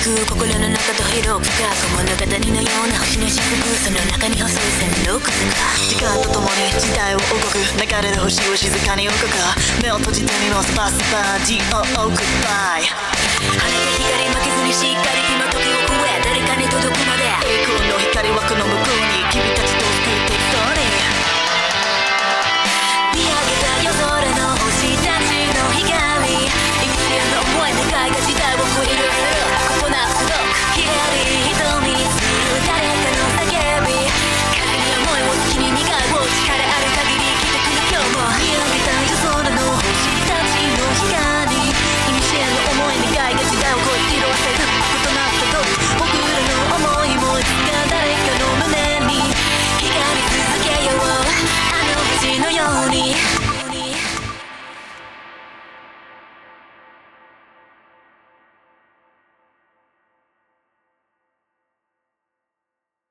く心の中と広く深く物語のような星の雫その中に細い線路く時間とともに時代を動く流れる星を静かに動くか目を閉じてみます。パスパー GOO グッバイ晴れて光負けずに